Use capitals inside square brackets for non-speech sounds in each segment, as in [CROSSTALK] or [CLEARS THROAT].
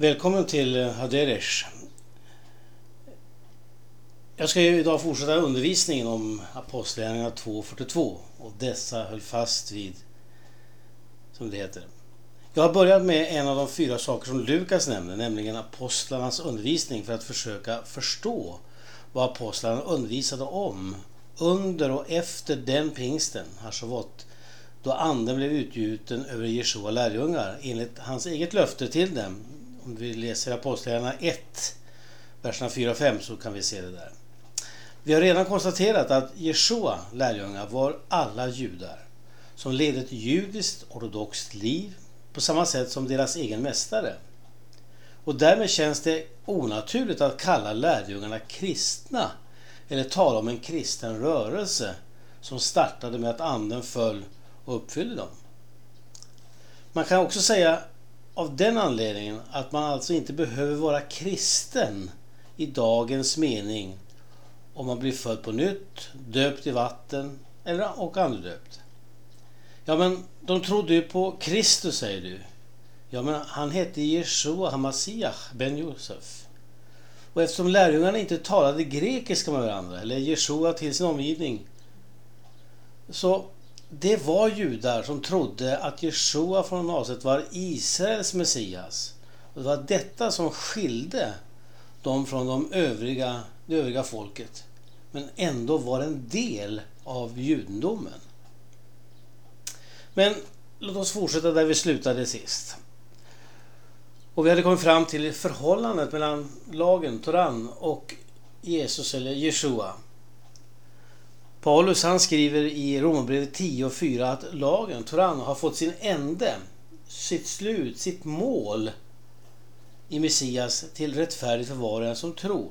Välkommen till eh, Haderesh. Jag ska idag fortsätta undervisningen om Apostlagärningarna 2.42 och dessa höll fast vid, som det heter. Jag har börjat med en av de fyra saker som Lukas nämner, nämligen apostlarnas undervisning för att försöka förstå vad apostlarna undervisade om under och efter den pingsten, Hashavot, då anden blev utgjuten över Jeshua lärjungar enligt hans eget löfte till dem. Om vi läser Apostlagärningarna 1, verserna 4 och 5 så kan vi se det där. Vi har redan konstaterat att Jeshua, lärjungar var alla judar som levde ett judiskt ortodoxt liv på samma sätt som deras egen mästare. Och därmed känns det onaturligt att kalla lärjungarna kristna eller tala om en kristen rörelse som startade med att anden föll och uppfyllde dem. Man kan också säga av den anledningen att man alltså inte behöver vara kristen i dagens mening om man blir född på nytt, döpt i vatten eller och andedöpt. Ja, men de trodde ju på Kristus, säger du. Ja, men han hette Jeshua Hamasiach ben Josef. Och eftersom lärjungarna inte talade grekiska med varandra, eller Jeshua till sin omgivning, så det var judar som trodde att Jeshua från Nasaret var Israels Messias. Och det var detta som skilde dem från de övriga, det övriga folket. Men ändå var en del av judendomen. Men låt oss fortsätta där vi slutade sist. Och vi hade kommit fram till förhållandet mellan lagen, Toran, och Jesus eller Jeshua. Paulus han skriver i Romarbrevet 10 och 4 att lagen, Toran, har fått sin ände, sitt slut, sitt mål i Messias till rättfärdigt för var och en som tror.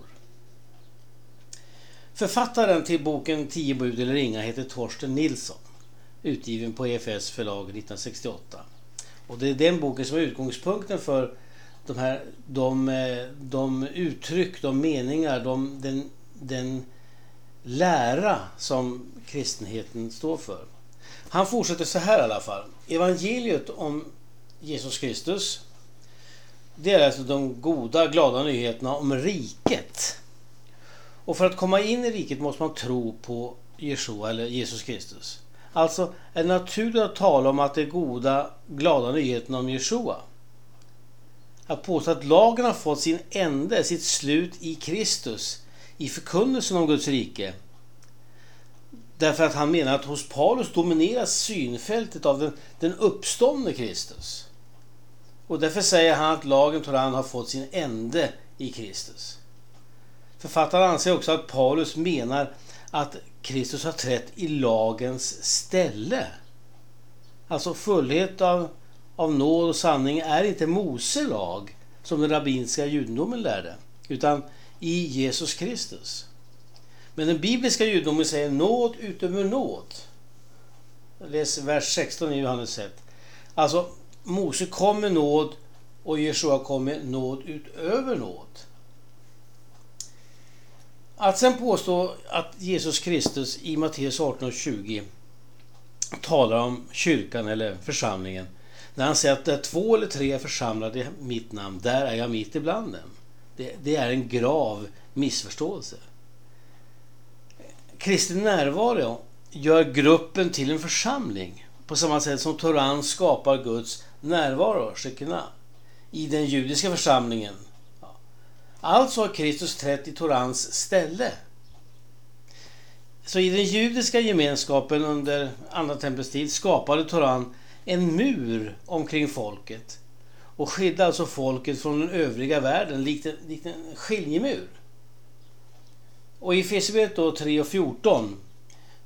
Författaren till boken 10 bud eller inga heter Torsten Nilsson, utgiven på EFS förlag 1968. Och det är den boken som är utgångspunkten för de, här, de, eh, de uttryck, de meningar, de, den, den lära som kristenheten står för. Han fortsätter så här i alla fall. Evangeliet om Jesus Kristus det är alltså de goda, glada nyheterna om riket. Och för att komma in i riket måste man tro på Jeshua eller Jesus Kristus. Alltså är det naturligt att tala om att det är goda, glada nyheterna om Jeshua. Att påstå att lagen har fått sin ände, sitt slut i Kristus, i förkunnelsen om Guds rike. Därför att han menar att hos Paulus domineras synfältet av den, den uppståndne Kristus. Och därför säger han att lagen Toran har fått sin ände i Kristus. Författaren anser också att Paulus menar att Kristus har trätt i lagens ställe. Alltså fullhet av, av nåd och sanning är inte Mose lag som den rabbinska judendomen lärde, utan i Jesus Kristus. Men den bibliska judendomen säger nåd utöver nåd. Läs vers 16 i Johannes 1. Alltså, Mose kom med nåd och Jeshua kom med nåd utöver nåd. Att sen påstå att Jesus Kristus i Matteus 18 och 20 talar om kyrkan eller församlingen när han säger att där två eller tre är församlade i mitt namn, där är jag mitt ibland dem. Det, det är en grav missförståelse. Kristi närvaro gör gruppen till en församling på samma sätt som Toran skapar Guds närvaro, Shekina, i den judiska församlingen. Alltså har Kristus trätt i Torans ställe. Så i den judiska gemenskapen under Andra templets tid skapade Toran en mur omkring folket och skydda alltså folket från den övriga världen likt en, likt en skiljemur. Och i Efesierbrevet 3 och 14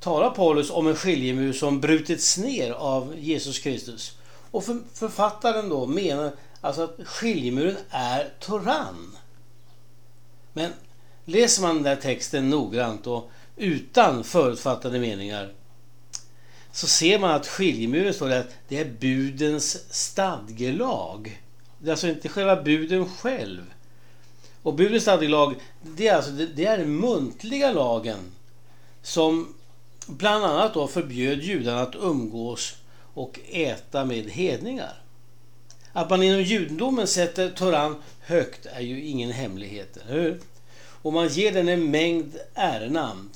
talar Paulus om en skiljemur som brutits ner av Jesus Kristus. Och författaren då menar alltså att skiljemuren är Toran. Men läser man den där texten noggrant och utan förutfattade meningar så ser man att skiljemuren står där det är budens stadgelag. Det är alltså inte själva buden själv. Och budens stadgelag, det är alltså det är den muntliga lagen som bland annat då förbjöd judarna att umgås och äta med hedningar. Att man inom judendomen sätter Toran högt är ju ingen hemlighet, eller hur? Och man ger den en mängd ärenamn.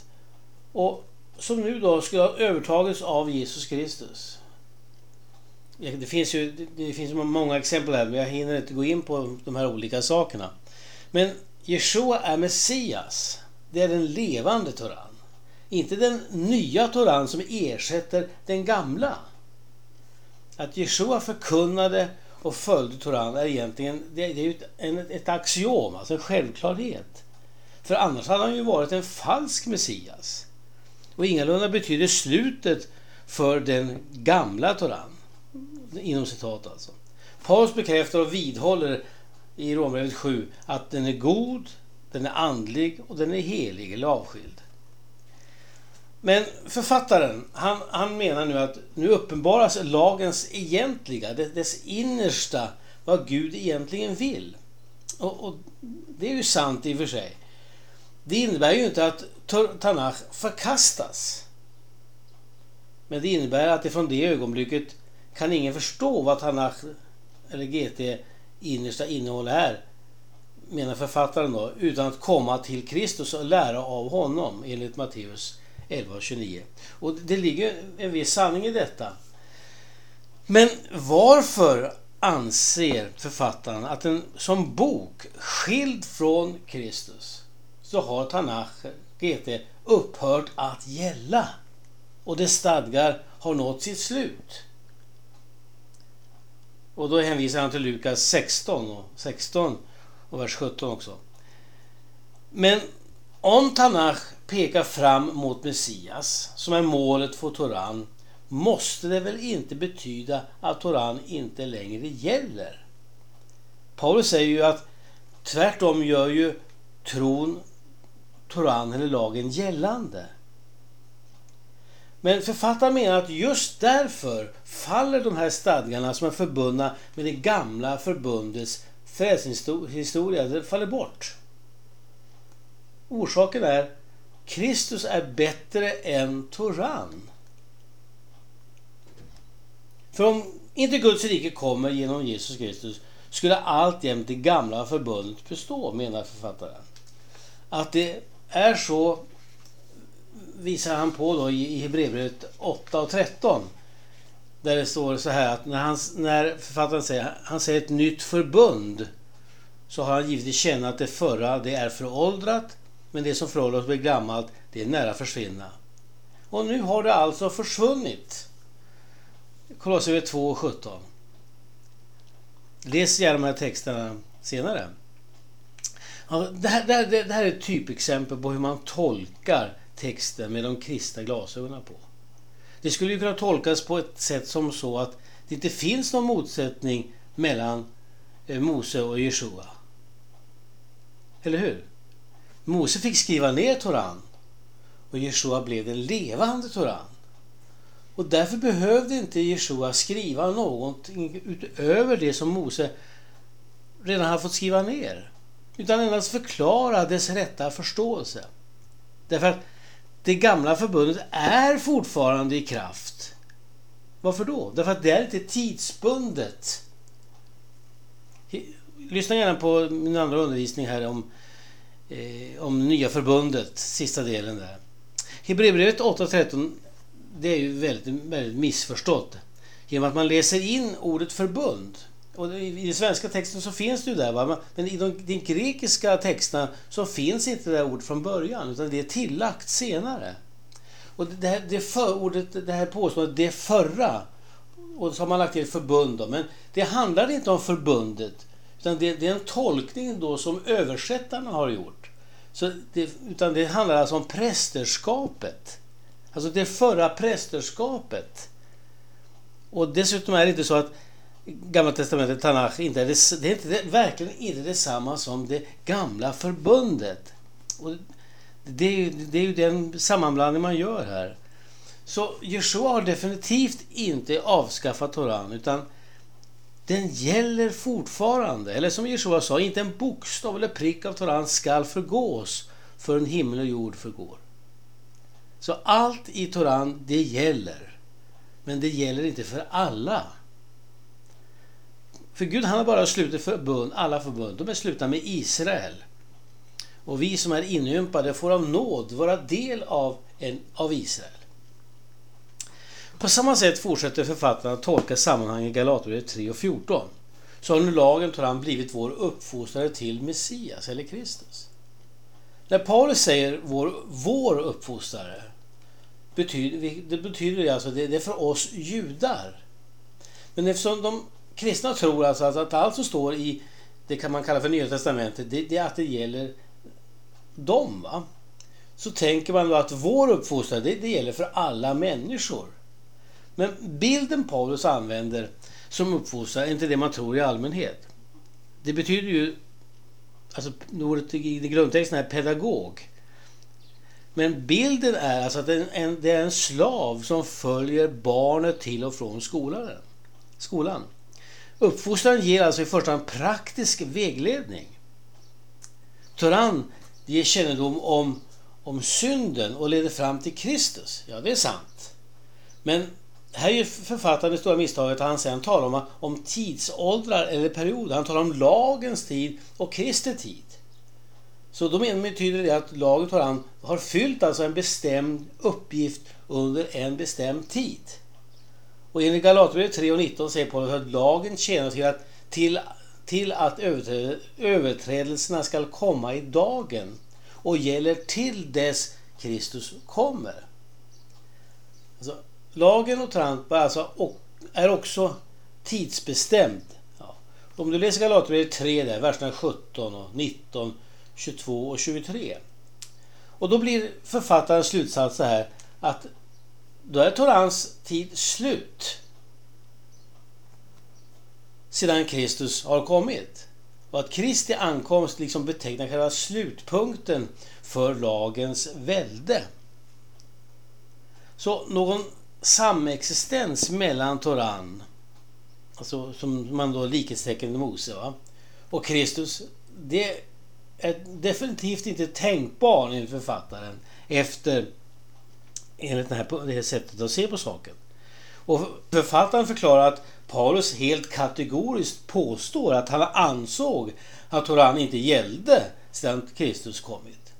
Och som nu då skulle ha övertagits av Jesus Kristus. Det finns ju det finns många exempel här, men jag hinner inte gå in på de här olika sakerna. Men Jeshua är Messias. Det är den levande Toran. Inte den nya Toran som ersätter den gamla. Att Jeshua förkunnade och följde Toran är egentligen det är ju ett, ett axiom, alltså en självklarhet. För annars hade han ju varit en falsk Messias. Och ingalunda betyder slutet för den gamla Toran. Inom citat alltså. Paulus bekräftar och vidhåller i Romarbrevet 7 att den är god, den är andlig och den är helig eller avskild. Men författaren, han, han menar nu att nu uppenbaras lagens egentliga, dess innersta, vad Gud egentligen vill. Och, och det är ju sant i och för sig. Det innebär ju inte att Tanach förkastas. Men det innebär att det från det ögonblicket kan ingen förstå vad Tanach eller GT innersta innehåll är, menar författaren då, utan att komma till Kristus och lära av honom enligt Matteus 11 och 29. Och det ligger en viss sanning i detta. Men varför anser författaren att en som bok skild från Kristus så har Tanach, GT, upphört att gälla och dess stadgar har nått sitt slut. Och då hänvisar han till Lukas 16 och 16 och vers 17 också. Men om Tanach pekar fram mot Messias, som är målet för Toran, måste det väl inte betyda att Toran inte längre gäller? Paulus säger ju att tvärtom gör ju tron Toran eller lagen gällande. Men författaren menar att just därför faller de här stadgarna som är förbundna med det gamla förbundets frälsningshistoria, det faller bort. Orsaken är Kristus är bättre än Toran. För om inte Guds rike kommer genom Jesus Kristus skulle alltjämt det gamla förbundet bestå, menar författaren. Att det är så visar han på då i Hebreerbrevet 8 och 13. Där det står så här att när, han, när författaren säger, han säger ett nytt förbund så har han givit känna att det förra det är föråldrat men det som förhåller blir gammalt det är nära försvinna. Och nu har det alltså försvunnit. Kolosserbrevet 2 och 17. Läs gärna de här texterna senare. Ja, det, här, det, här, det här är ett typexempel på hur man tolkar texten med de kristna glasögonen på. Det skulle ju kunna tolkas på ett sätt som så att det inte finns någon motsättning mellan eh, Mose och Jeshua. Eller hur? Mose fick skriva ner Toran och Jeshua blev den levande Toran. Och därför behövde inte Jeshua skriva någonting utöver det som Mose redan hade fått skriva ner. Utan endast förklara dess rätta förståelse. Därför att det gamla förbundet är fortfarande i kraft. Varför då? Därför att det är inte tidsbundet. Lyssna gärna på min andra undervisning här om, eh, om nya förbundet, sista delen där. Hebreerbrevet 8.13 det är ju väldigt, väldigt missförstått. Genom att man läser in ordet förbund och I den svenska texten så finns det ju där, va? men i de, de grekiska texterna så finns inte det där ordet från början utan det är tillagt senare. Och det här, det förordet, det här påståendet, det förra, och så har man lagt till förbund då, men det handlar inte om förbundet utan det, det är en tolkning då som översättarna har gjort. Så det, utan det handlar alltså om prästerskapet. Alltså det förra prästerskapet. Och dessutom är det inte så att Gamla testamentet, Tanach, inte är det, det är inte, det, verkligen inte detsamma som det gamla förbundet. Och det, är, det är ju den sammanblandning man gör här. Så Jeshua har definitivt inte avskaffat Toran utan den gäller fortfarande. Eller som Jeshua sa, inte en bokstav eller prick av Toran skall förgås förrän himmel och jord förgår. Så allt i Toran, det gäller. Men det gäller inte för alla. För Gud han har bara slutit förbund, alla förbund. De är slutna med Israel. Och vi som är inympade får av nåd vara del av, en, av Israel. På samma sätt fortsätter författaren att tolka sammanhanget i Galaterbrevet 3 och 14. Så har nu lagen tar han blivit vår uppfostrare till Messias eller Kristus. När Paulus säger vår, vår uppfostrare betyder, det betyder alltså det, det är för oss judar. Men eftersom de kristna tror alltså att allt som står i det kan man kalla för Nya Testamentet, det, är att det gäller dem. Va? Så tänker man då att vår uppfostran, det, det gäller för alla människor. Men bilden Paulus använder som uppfostran, är inte det man tror i allmänhet. Det betyder ju, alltså ordet i grundtexten är pedagog. Men bilden är alltså att en, det är en slav som följer barnet till och från skolan. skolan. Uppfostran ger alltså i första hand praktisk vägledning. Toran ger kännedom om, om synden och leder fram till Kristus. Ja, det är sant. Men här är författaren det stora misstaget att han sen talar om, om tidsåldrar eller perioder. Han talar om lagens tid och Kristi tid. Så då betyder det att laget har, har fyllt alltså en bestämd uppgift under en bestämd tid. Och enligt Galaterbrevet 3 och 19 säger Paulus att lagen tjänar till att, till, till att överträdelserna skall komma i dagen och gäller till dess Kristus kommer. Alltså, lagen och Trampa alltså, är också tidsbestämd. Ja. Om du läser Galaterbrevet 3 där, verserna 17 och 19, 22 och 23. Och då blir författarens slutsats så här att då är Torans tid slut. Sedan Kristus har kommit. Och att Kristi ankomst liksom betecknar själva slutpunkten för lagens välde. Så någon samexistens mellan Toran, alltså som man då likhetstecken med Mose, va? och Kristus, det är definitivt inte tänkbar enligt författaren efter enligt det här, det här sättet att se på saken. Och författaren förklarar att Paulus helt kategoriskt påstår att han ansåg att Toran inte gällde sedan Kristus kommit.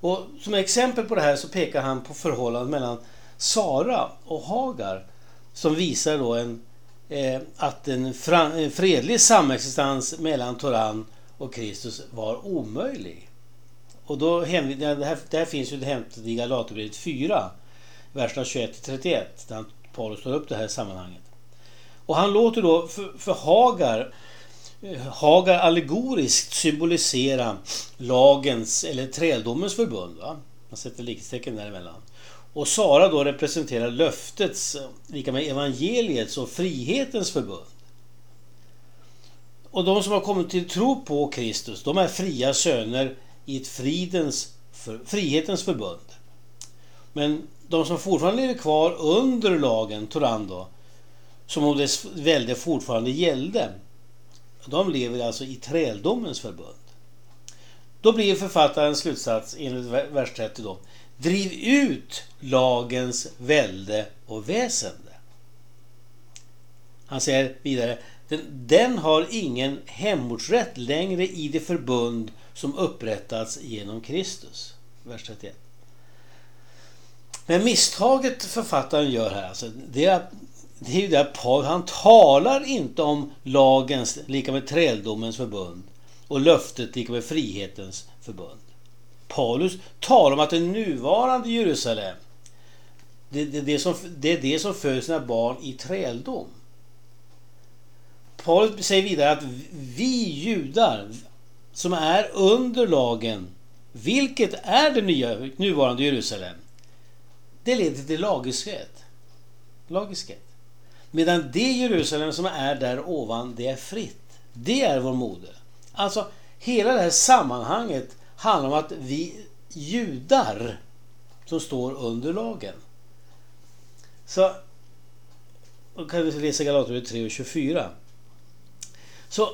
Och som exempel på det här så pekar han på förhållandet mellan Sara och Hagar som visar då en, eh, att en, en fredlig samexistens mellan Toran och Kristus var omöjlig. Och då, det, här, det här finns ju hämtat i Galaterbrevet 4 verserna 21-31 där Paulus tar upp det här sammanhanget. Och han låter då för, för Hagar eh, Hagar allegoriskt symbolisera lagens eller träldomens förbund. Va? Man sätter likhetstecken däremellan. Och Sara då representerar löftets, eh, lika med evangeliets och frihetens förbund. Och de som har kommit till tro på Kristus, de är fria söner i ett fridens, frihetens förbund. Men de som fortfarande lever kvar under lagen, Torando, som om dess välde fortfarande gällde, de lever alltså i träldomens förbund. Då blir författarens slutsats enligt vers 30 då. Driv ut lagens välde och väsende. Han säger vidare, den, den har ingen hemortsrätt längre i det förbund som upprättats genom Kristus. Vers 31. Men misstaget författaren gör här, alltså, det är, det är ju det att han talar inte om lagens, lika med träldomens förbund, och löftet, lika med frihetens förbund. Paulus talar om att det nuvarande Jerusalem, det, det, det, som, det är det som föder sina barn i träldom. Paulus säger vidare att vi judar som är under lagen, vilket är det nya, nuvarande Jerusalem, det leder till lagiskhet. Lagiskhet. Medan det Jerusalem som är där ovan, det är fritt. Det är vår moder. Alltså, hela det här sammanhanget handlar om att vi judar som står under lagen. Så, då kan vi läsa Galaterbrevet 3 och 24. Så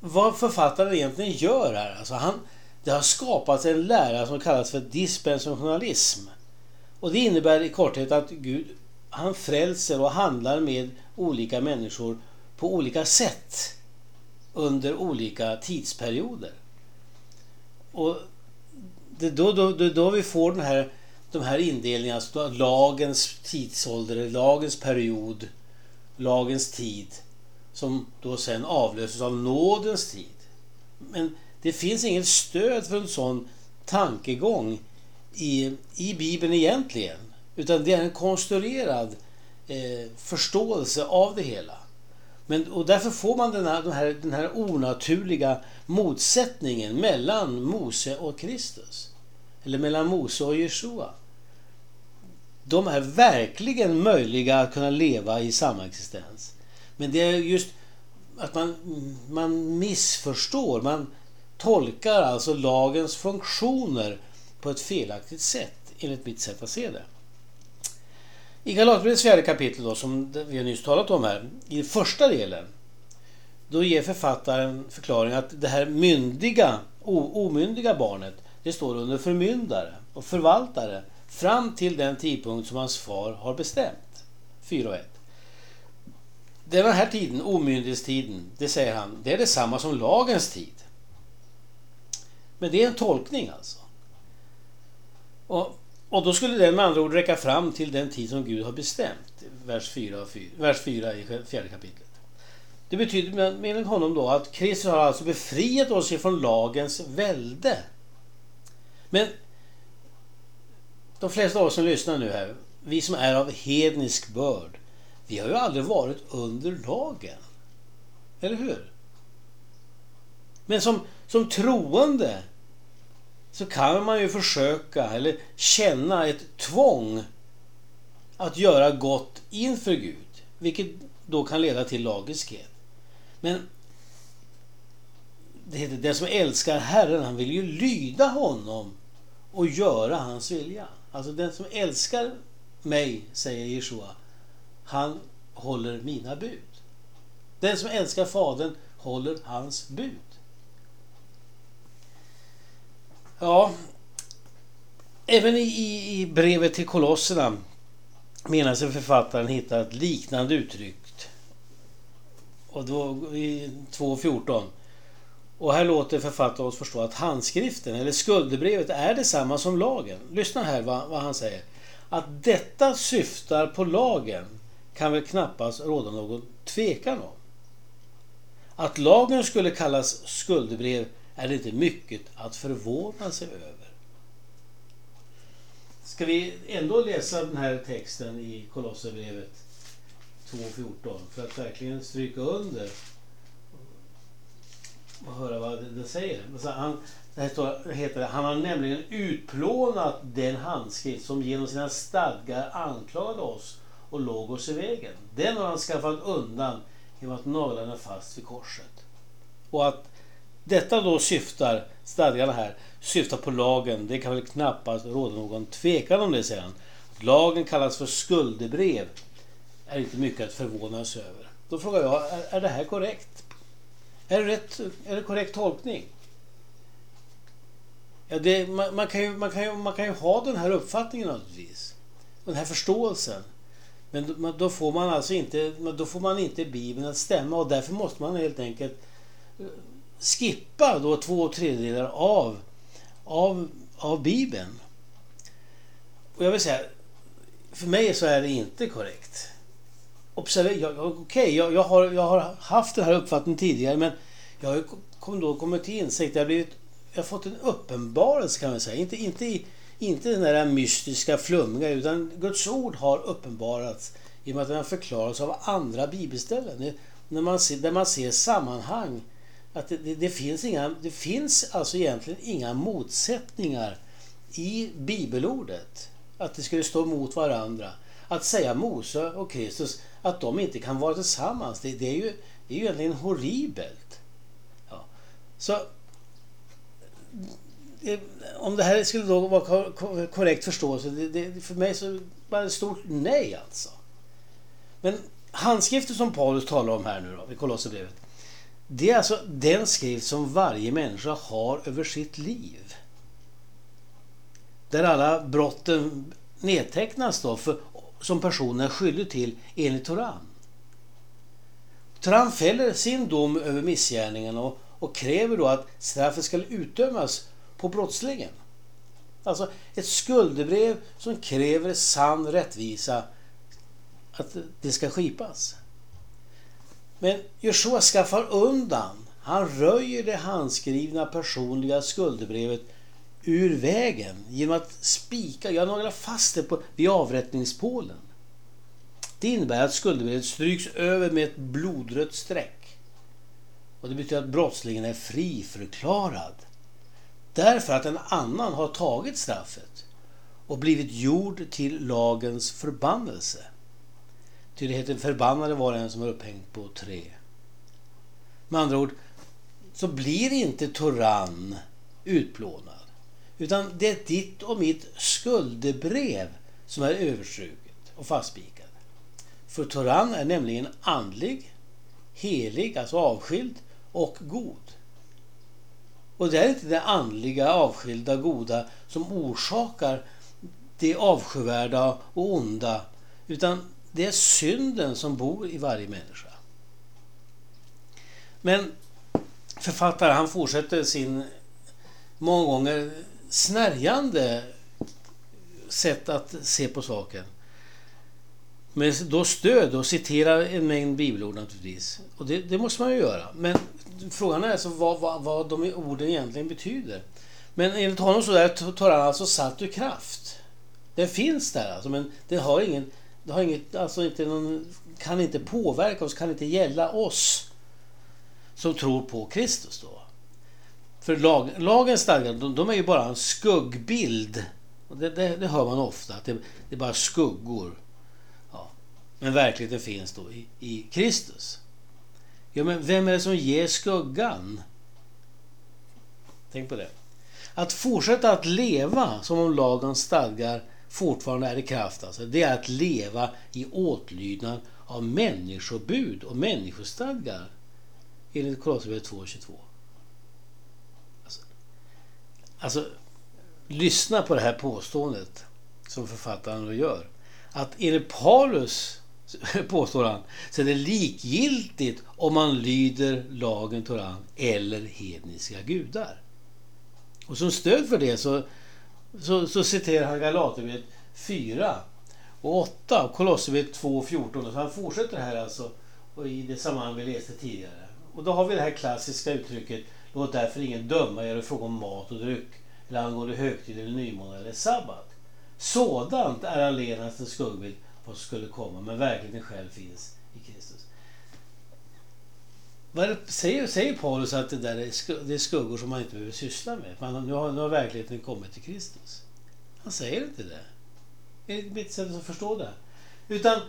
vad författaren egentligen gör här, alltså han, det har skapats en lära som kallas för dispensationalism. Och det innebär i korthet att Gud han frälser och handlar med olika människor på olika sätt under olika tidsperioder. Och det är då, då, då, då vi får den här, de här indelningarna, alltså lagens tidsålder, lagens period, lagens tid, som då sen avlöses av nådens tid. Men det finns inget stöd för en sån tankegång i, i Bibeln egentligen. Utan det är en konstruerad eh, förståelse av det hela. Men, och därför får man den här, den, här, den här onaturliga motsättningen mellan Mose och Kristus. Eller mellan Mose och Jeshua. De är verkligen möjliga att kunna leva i samexistens. Men det är just att man, man missförstår, man tolkar alltså lagens funktioner på ett felaktigt sätt, enligt mitt sätt att se det. I Galaterbrevets fjärde kapitel då, som vi har nyss talat om här, i första delen, då ger författaren förklaring att det här myndiga, omyndiga barnet, det står under förmyndare och förvaltare fram till den tidpunkt som hans far har bestämt. 4 och 1. Den här tiden, omyndighetstiden, det säger han, det är detsamma som lagens tid. Men det är en tolkning alltså. Och, och då skulle den med andra ord räcka fram till den tid som Gud har bestämt. Vers 4, 4, vers 4 i fjärde kapitlet. Det betyder enligt honom då att Kristus har alltså befriat oss ifrån lagens välde. Men de flesta av oss som lyssnar nu här, vi som är av hednisk börd, vi har ju aldrig varit under lagen. Eller hur? Men som, som troende så kan man ju försöka eller känna ett tvång att göra gott inför Gud. Vilket då kan leda till lagiskhet. Men det heter, den som älskar Herren, han vill ju lyda honom och göra hans vilja. Alltså den som älskar mig, säger Jeshua, han håller mina bud. Den som älskar Fadern håller hans bud. Ja, även i, i brevet till kolosserna menar sig författaren hitta ett liknande uttryck. Och då i 2.14. Och här låter författaren oss förstå att handskriften, eller skuldebrevet, är detsamma som lagen. Lyssna här vad, vad han säger. Att detta syftar på lagen kan väl knappast råda någon tvekan om. Att lagen skulle kallas skuldebrev är det inte mycket att förvåna sig över. Ska vi ändå läsa den här texten i Kolosserbrevet 2.14 för att verkligen stryka under och höra vad det säger. Alltså, han, det här står, heter det, han har nämligen utplånat den handskrift som genom sina stadgar anklagade oss och låg oss i vägen. Den har han skaffat undan genom att nagla den fast vid korset. Och att detta då syftar, stadgarna här, syftar på lagen. Det kan väl knappast råda någon tvekan om det, säger han. Lagen kallas för skuldebrev. Är inte mycket att förvånas över. Då frågar jag, är, är det här korrekt? Är det, rätt, är det korrekt tolkning? Ja, det, man, man, kan ju, man, kan ju, man kan ju ha den här uppfattningen naturligtvis. Den här förståelsen. Men då får man alltså inte, då får man inte Bibeln att stämma och därför måste man helt enkelt skippa då två tredjedelar av, av, av Bibeln. Och jag vill säga, för mig så är det inte korrekt. Observera, okej, okay, jag, jag, har, jag har haft den här uppfattningen tidigare men jag har kom då kommit till insikt, jag har, blivit, jag har fått en uppenbarelse kan man säga. Inte, inte, inte den där mystiska flummiga utan Guds ord har uppenbarats i och med att den har förklarats av andra bibelställen. När man ser, där man ser sammanhang att det, det, det, finns inga, det finns alltså egentligen inga motsättningar i bibelordet. Att det skulle stå mot varandra. Att säga Mose och Kristus, att de inte kan vara tillsammans, det, det är, ju, det är ju egentligen horribelt. Ja. Så om det här skulle då vara korrekt förståelse, det, det, för mig så var det ett stort nej alltså. Men handskriften som Paulus talar om här nu då, i Kolosserbrevet. Det är alltså den skrift som varje människa har över sitt liv. Där alla brotten nedtecknas då för, som personen är skyldig till enligt Toran. Toran fäller sin dom över missgärningen och, och kräver då att straffet ska utdömas på brottslingen. Alltså ett skuldebrev som kräver sann rättvisa att det ska skipas. Men Joshua skaffar undan. Han röjer det handskrivna personliga skuldebrevet ur vägen genom att spika, jag naglar fast det på, vid avrättningspålen. Det innebär att skuldebrevet stryks över med ett blodrött streck. Och det betyder att brottslingen är friförklarad. Därför att en annan har tagit straffet och blivit gjord till lagens förbannelse. Ty det heter förbannade var den som är upphängd på tre. Med andra ord så blir inte Toran utplånad. Utan det är ditt och mitt skuldebrev som är överstruket och fastspikat. För Toran är nämligen andlig, helig, alltså avskild och god. Och det är inte det andliga, avskilda, goda som orsakar det avskyvärda och onda utan det är synden som bor i varje människa. Men författaren han fortsätter sin många gånger snärjande sätt att se på saken. Med då stöd och citera en mängd bibelord naturligtvis. Och det, det måste man ju göra. Men frågan är alltså vad, vad, vad de orden egentligen betyder. Men enligt honom så där tar han alltså salt ur kraft. Den finns där alltså, men den har ingen, det har inget, alltså inte någon, kan inte påverka oss, kan inte gälla oss som tror på Kristus då. För lag, lagens stadgar, de, de, är ju bara en skuggbild. Och det, det, det hör man ofta, att det, det, är bara skuggor. Ja. Men verkligheten finns då i, i Kristus. Ja, men vem är det som ger skuggan? Tänk på det. Att fortsätta att leva som om lagens stadgar fortfarande är i kraft, alltså, det är att leva i åtlydnad av människobud och människostadgar enligt Kolosserbrevet 2.22. Alltså, alltså, lyssna på det här påståendet som författaren då gör. Att enligt Paulus, [LAUGHS] påstår han, så är det likgiltigt om man lyder lagen Toran eller hedniska gudar. Och som stöd för det så, så, så citerar han Galaterbrevet 4 och 8 och Kolosserbrevet 2 och 14. Så han fortsätter här alltså och i det sammanhang vi läste tidigare. Och då har vi det här klassiska uttrycket Låt därför ingen döma er i fråga om mat och dryck eller angående högtid eller nymåne eller sabbat. Sådant är allenast en skuggbild vad som skulle komma, men verkligheten själv finns i Kristus. Vad säger, säger Paulus att det där är, sk det är skuggor som man inte behöver syssla med? Man, nu, har, nu har verkligheten kommit till Kristus. Han säger inte det. Det är mitt sätt att förstå det. Utan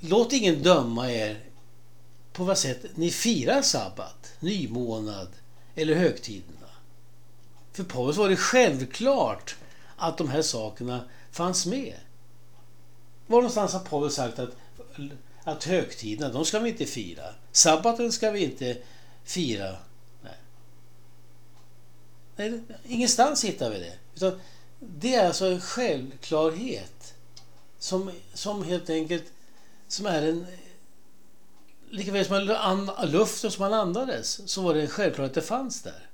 låt ingen döma er på vad sätt ni firar sabbat, nymånad eller högtiderna. För Paulus var det självklart att de här sakerna fanns med. Var någonstans har Paulus sagt att, att högtiderna, de ska vi inte fira. Sabbaten ska vi inte fira. Nej. Nej, ingenstans hittar vi det. Utan det är alltså en självklarhet som, som helt enkelt som är en likaväl som luften som man andades så var det självklart att det fanns där.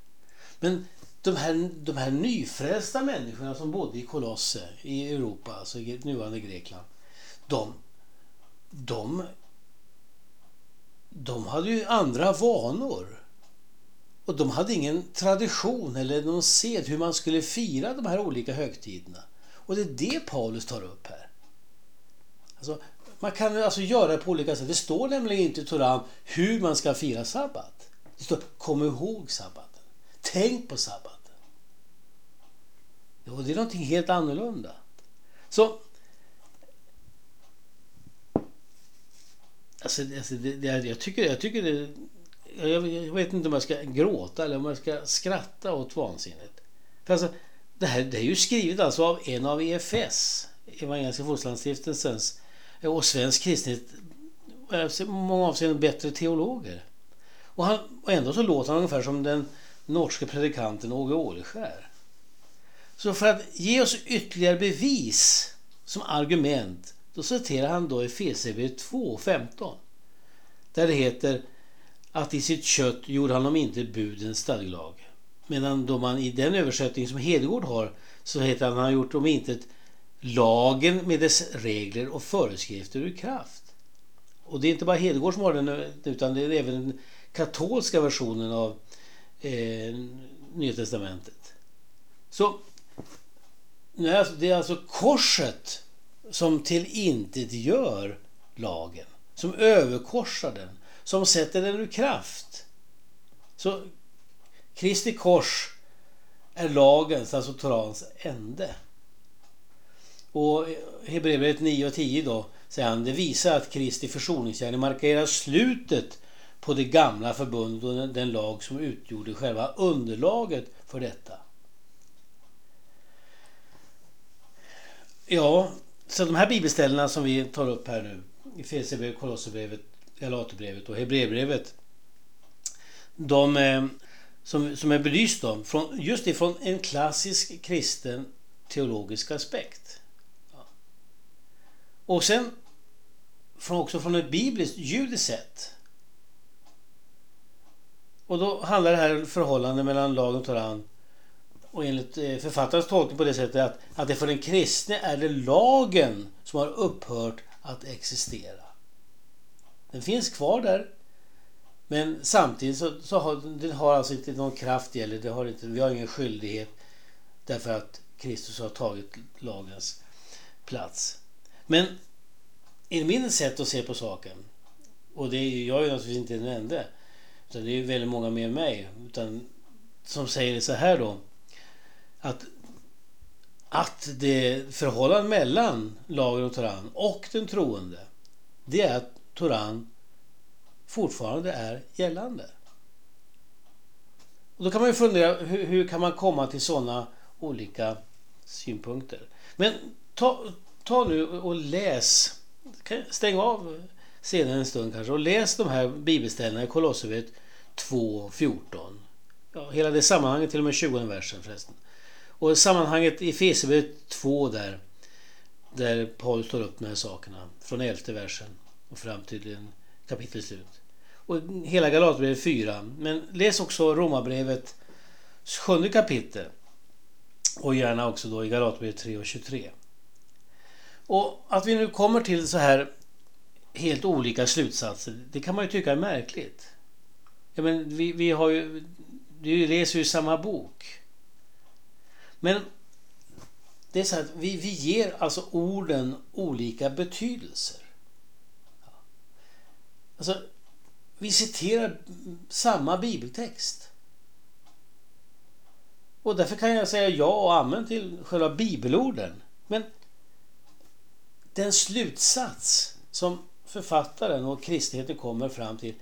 Men de här, de här nyfrälsta människorna som bodde i Kolosse i Europa, alltså i nuvarande Grekland, de, de, de hade ju andra vanor. Och de hade ingen tradition eller någon sed hur man skulle fira de här olika högtiderna. Och det är det Paulus tar upp här. Alltså, man kan alltså göra det på olika sätt. Det står nämligen inte i Toran hur man ska fira sabbat. Det står kom ihåg sabbaten. Tänk på sabbaten. Och det är någonting helt annorlunda. Så Alltså, alltså det, det, jag tycker, jag tycker det, jag, vet inte om jag ska gråta eller om jag ska skratta åt vansinnet. För alltså, det, här, det är ju skrivet alltså av en av EFS, Evangeliska Fosterlandsstiftelsens och svensk kristenhet alltså, i många avseenden bättre teologer. Och, han, och ändå så låter han ungefär som den norske predikanten Åge Åleskär. Så för att ge oss ytterligare bevis som argument då citerar han då i Efesierbrevet 2.15. där det heter att i sitt kött gjorde han om inte budens stadglag. Medan då man i den översättning som Hedegård har så heter han han har gjort om inte lagen med dess regler och föreskrifter ur kraft. Och det är inte bara Hedegård som har den utan det är även den katolska versionen av eh, Nya Testamentet. Så alltså, det är alltså korset som till intet gör lagen, som överkorsar den, som sätter den ur kraft. Så Kristi kors är lagens, alltså Torans, ände. Och Hebreerbrevet 9 och 10 då, säger han, det visar att Kristi försoningsgärning markerar slutet på det gamla förbundet och den lag som utgjorde själva underlaget för detta. Ja, så de här bibelställena som vi tar upp här nu, i Efesierbrevet, Kolosserbrevet, Galaterbrevet och Hebreerbrevet, de eh, som, som är belysta från, just ifrån en klassisk kristen teologisk aspekt. Och sen från, också från ett bibliskt judiskt sätt. Och då handlar det här om förhållandet mellan lag och Toran och enligt eh, författarens tolkning på det sättet att, att det för den kristne är det lagen som har upphört att existera. Den finns kvar där. Men samtidigt så, så har den har alltså inte någon kraft eller det har inte, vi har ingen skyldighet därför att Kristus har tagit lagens plats. Men enligt min sätt att se på saken och det är, jag är naturligtvis inte den enda utan det är väldigt många med mig utan, som säger så här då att, att det förhållandet mellan lagen och Toran och den troende det är att Toran fortfarande är gällande. Och då kan man ju fundera hur, hur kan man komma till sådana olika synpunkter. Men ta, ta nu och läs, stäng av scenen en stund kanske och läs de här bibelställena i Kolosserbrevet 2.14. Ja, hela det sammanhanget till och med 20 versen förresten. Och sammanhanget i Efesierbrevet 2 där, där Paulus tar upp de här sakerna från elfte versen och fram till kapitlets slut. Och hela Galaterbrevet 4. Men läs också Romarbrevet sjunde kapitel. Och gärna också då i Galaterbrevet 3 och 23. Och att vi nu kommer till så här helt olika slutsatser, det kan man ju tycka är märkligt. Ja, men vi, vi har ju, vi läser ju samma bok. Men det är så att vi, vi ger alltså orden olika betydelser. Alltså, vi citerar samma bibeltext. Och därför kan jag säga ja och amen till själva bibelorden. Men den slutsats som författaren och kristenheten kommer fram till,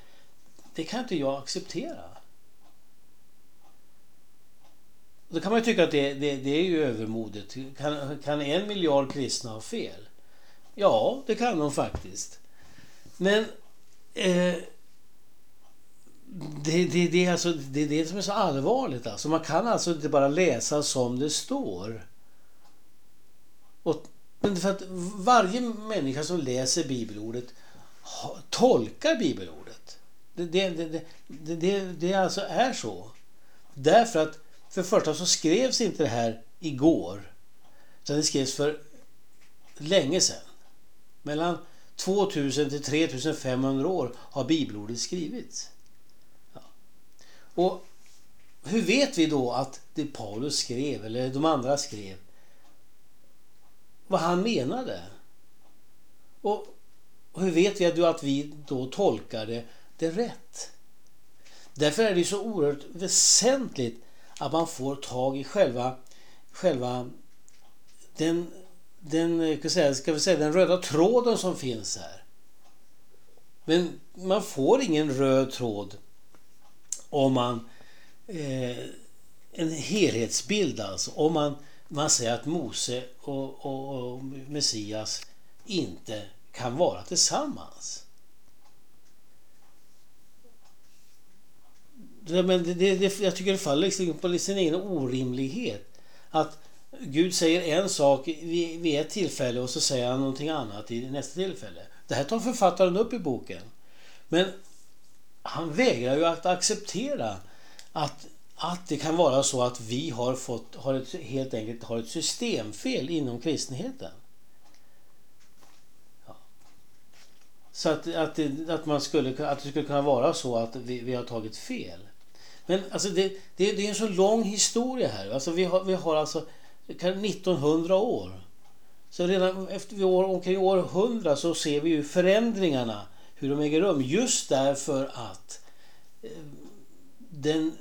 det kan inte jag acceptera. Då kan man ju tycka att det, det, det är ju övermodigt. Kan, kan en miljard kristna ha fel? Ja, det kan de faktiskt. Men eh, det, det, det, är alltså, det är det som är så allvarligt. Alltså. Man kan alltså inte bara läsa som det står. Och, men för att varje människa som läser bibelordet tolkar bibelordet. Det, det, det, det, det, det alltså är så. Därför att för det första så skrevs inte det här igår. Utan det skrevs för länge sedan. Mellan 2000 till 3500 år har bibelordet skrivits. Ja. Och hur vet vi då att det Paulus skrev, eller de andra skrev, vad han menade? Och hur vet vi att vi då tolkade det rätt? Därför är det så oerhört väsentligt att man får tag i själva, själva den, den, eh, ska, säga, ska vi säga, den röda tråden som finns här. Men man får ingen röd tråd om man eh, en helhetsbild alltså. Om man, man säger att Mose och, och, och Messias inte kan vara tillsammans. Men det, det, jag tycker det faller liksom på sin egen orimlighet. Att Gud säger en sak vid, vid ett tillfälle och så säger han någonting annat i nästa tillfälle. Det här tar författaren upp i boken. Men han vägrar ju att acceptera att, att det kan vara så att vi har fått, har ett, helt enkelt har ett systemfel inom kristenheten. Ja. Så att, att, det, att, man skulle, att det skulle kunna vara så att vi, vi har tagit fel. Men alltså det, det, det är en så lång historia här. Alltså vi, har, vi har alltså 1900 år. Så redan efter år, omkring år 100 så ser vi ju förändringarna, hur de äger rum. Just därför att eh, den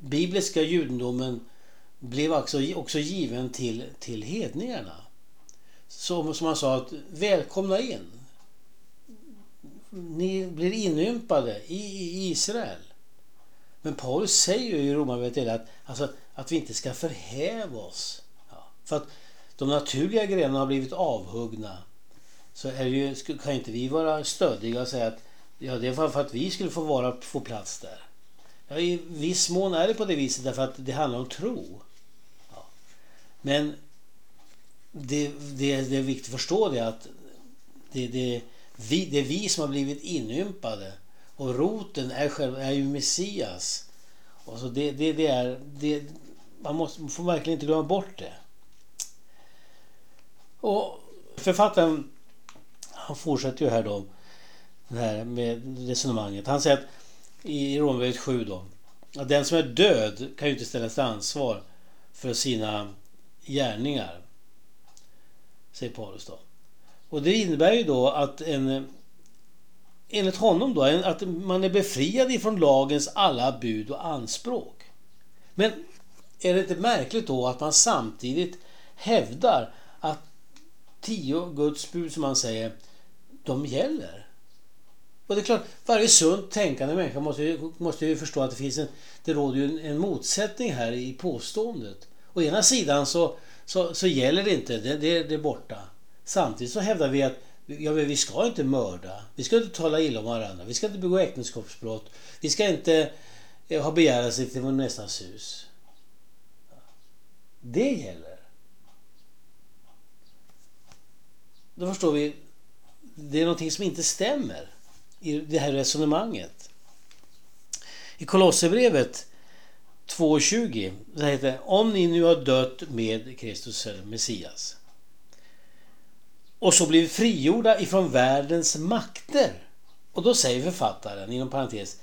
bibliska judendomen blev alltså också, också given till, till hedningarna. Som, som man sa, att välkomna in. Ni blir inympade i, i Israel. Men Paulus säger ju i Romarbrevet att, alltså, att vi inte ska förhäva oss. Ja, för att de naturliga grenarna har blivit avhuggna så är ju, kan inte vi vara stöddiga och säga att ja, det är för att vi skulle få, vara, få plats där. Ja, I viss mån är det på det viset därför att det handlar om tro. Ja. Men det, det, det är viktigt att förstå det att det, det, vi, det är vi som har blivit inympade och roten är, själv, är ju Messias. Och så det, det, det är, det, man, måste, man får verkligen inte glömma bort det. Och författaren han fortsätter ju här då det här med resonemanget. Han säger att i Romarbrevet 7 då att den som är död kan ju inte ställas till ansvar för sina gärningar. Säger Paulus då. Och det innebär ju då att en enligt honom då att man är befriad ifrån lagens alla bud och anspråk. Men är det inte märkligt då att man samtidigt hävdar att tio Guds bud som man säger, de gäller? Och det är klart, varje sunt tänkande människa måste ju, måste ju förstå att det finns en, det råder ju en, en motsättning här i påståendet. Å ena sidan så, så, så gäller det inte, det, det, det är borta. Samtidigt så hävdar vi att ja, men vi ska inte mörda. Vi ska inte tala illa om varandra. Vi ska inte begå äktenskapsbrott. Vi ska inte eh, ha ha begärelse till vår nästas hus. Det gäller. Då förstår vi. Det är någonting som inte stämmer i det här resonemanget. I Kolosserbrevet 2.20 det heter Om ni nu har dött med Kristus eller Messias och så blir vi frigjorda ifrån världens makter. Och då säger författaren inom parentes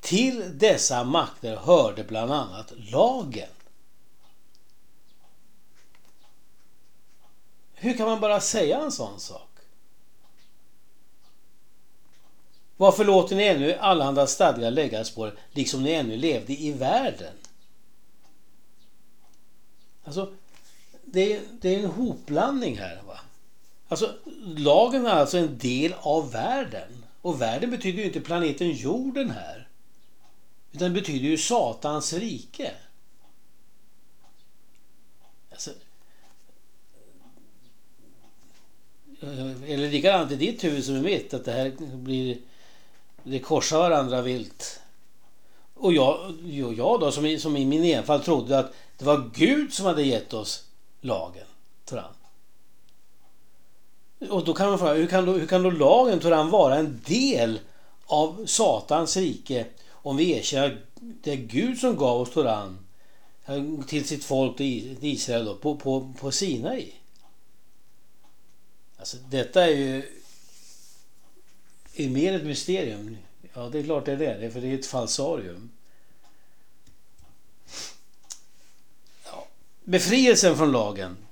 till dessa makter hörde bland annat lagen. Hur kan man bara säga en sån sak? Varför låter ni ännu allehanda stadgar läggas på er, liksom ni ännu levde i världen? Alltså, det är, det är en hopblandning här. Va? Alltså, lagen är alltså en del av världen. Och världen betyder ju inte planeten jorden här. Utan det betyder ju Satans rike. Alltså, eller likadant i ditt huvud som i mitt, att det här blir... Det korsar varandra vilt. Och jag, jag då, som i, som i min enfald trodde att det var Gud som hade gett oss lagen, tror han. Och då kan man fråga, hur kan då, hur kan då lagen Toran vara en del av Satans rike om vi erkänner att det är Gud som gav oss Toran till sitt folk till Israel då, på, på, på Sinai? Alltså detta är ju är mer ett mysterium. Ja, det är klart det är det, för det är ett falsarium. Ja. Befrielsen från lagen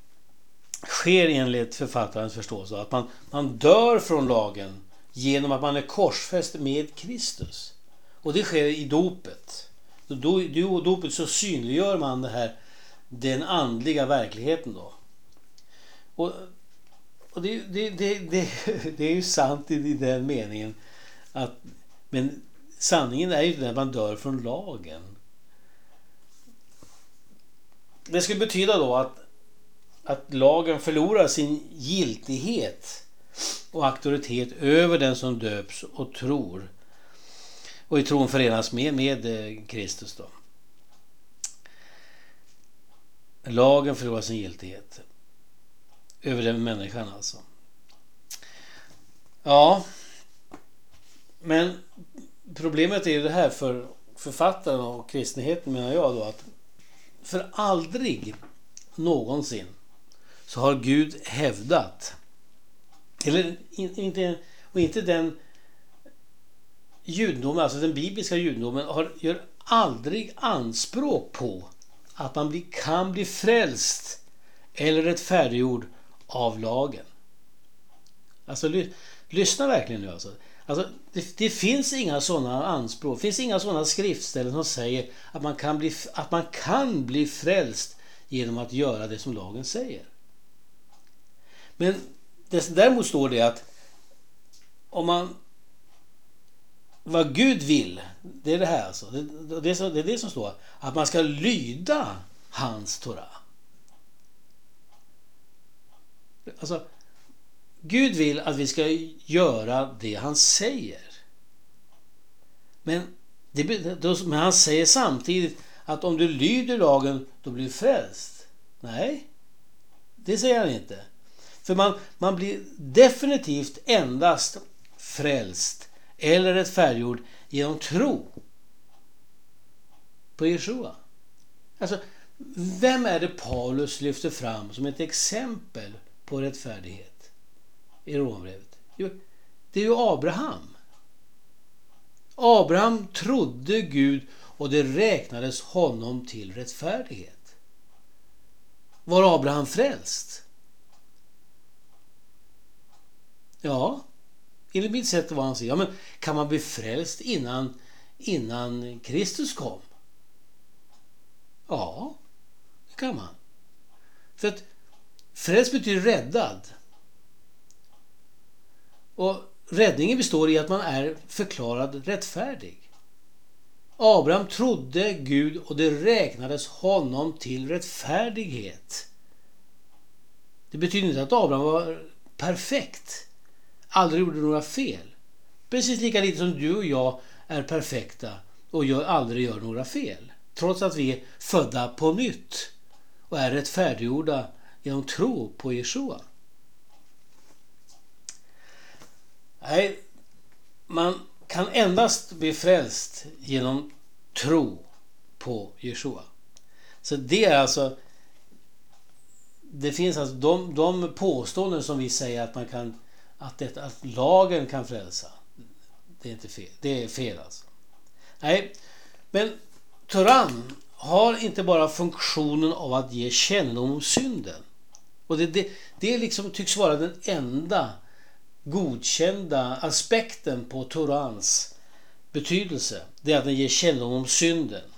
sker enligt författarens förståelse att man, man dör från lagen genom att man är korsfäst med Kristus. Och det sker i dopet. Då, I dopet så synliggör man det här, den andliga verkligheten då. Och, och det, det, det, det, [LAUGHS] det är ju sant i, i den meningen att men sanningen är ju den att man dör från lagen. Det skulle betyda då att att lagen förlorar sin giltighet och auktoritet över den som döps och tror och i tron förenas med, med eh, Kristus. Då. Lagen förlorar sin giltighet över den människan alltså. Ja, Men problemet är ju det här för författaren och kristenheten menar jag då att för aldrig någonsin så har Gud hävdat eller inte, och inte den judendomen, alltså den bibliska judendomen har, gör aldrig anspråk på att man bli, kan bli frälst eller rättfärdiggjord av lagen. Alltså ly, lyssna verkligen nu alltså. alltså det, det, finns inga sådana anspråk, det finns inga sådana skriftställen som säger att man, kan bli, att man kan bli frälst genom att göra det som lagen säger. Men det, däremot står det att om man vad Gud vill, det är det här alltså. Det, det, det, är det som står. Att man ska lyda hans Torah. Alltså, Gud vill att vi ska göra det han säger. Men, det, men han säger samtidigt att om du lyder lagen, då blir du frälst. Nej, det säger han inte. För man, man blir definitivt endast frälst eller rättfärdiggjord genom tro på Jeshua. Alltså, vem är det Paulus lyfter fram som ett exempel på rättfärdighet i Romarbrevet? Jo, det är ju Abraham. Abraham trodde Gud och det räknades honom till rättfärdighet. Var Abraham frälst? Ja, enligt mitt sätt att vara han. Ja, men kan man bli frälst innan, innan Kristus kom? Ja, det kan man. För att frälst betyder räddad. Och räddningen består i att man är förklarad rättfärdig. Abraham trodde Gud och det räknades honom till rättfärdighet. Det betyder inte att Abraham var perfekt aldrig gjorde några fel. Precis lika lite som du och jag är perfekta och gör, aldrig gör några fel. Trots att vi är födda på nytt och är rättfärdiggjorda genom tro på Jeshua. Nej, man kan endast bli frälst genom tro på Jeshua. Så det är alltså det finns alltså de, de påståenden som vi säger att man kan att, det, att lagen kan frälsa. Det är inte fel. Det är fel alltså. Nej, men Toran har inte bara funktionen av att ge kännedom om synden. Och det, det, det liksom tycks vara den enda godkända aspekten på Torans betydelse. Det är att den ger kännedom om synden.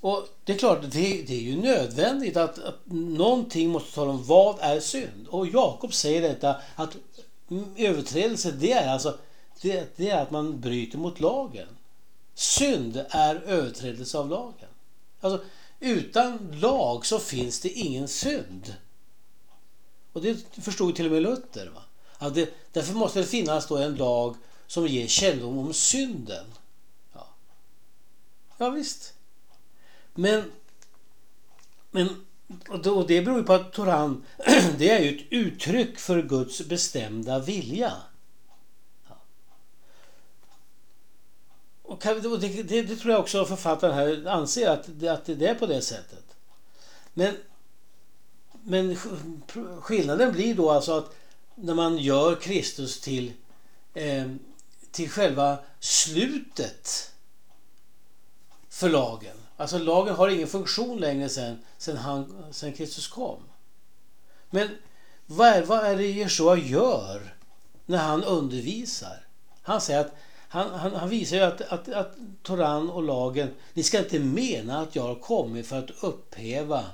Och det är klart, det, det är ju nödvändigt att, att någonting måste tala om vad är synd. Och Jakob säger detta att överträdelse det är alltså det, det är att man bryter mot lagen. Synd är överträdelse av lagen. Alltså, utan lag så finns det ingen synd. Och det förstod till och med Luther. Va? Att det, därför måste det finnas då en lag som ger kännedom om synden. Ja, ja visst. Men, men och det beror ju på att Toran [CLEARS THROAT] det är ju ett uttryck för Guds bestämda vilja. Och det, det, det, tror jag också författaren här anser att, att det är på det sättet. Men, men skillnaden blir då alltså att när man gör Kristus till, eh, till själva slutet för lagen Alltså lagen har ingen funktion längre sen, sen, han, sen Kristus kom. Men vad är, vad är det Jeshua gör när han undervisar? Han säger att han, han, han visar ju att, att, att Toran och lagen, ni ska inte mena att jag har kommit för att upphäva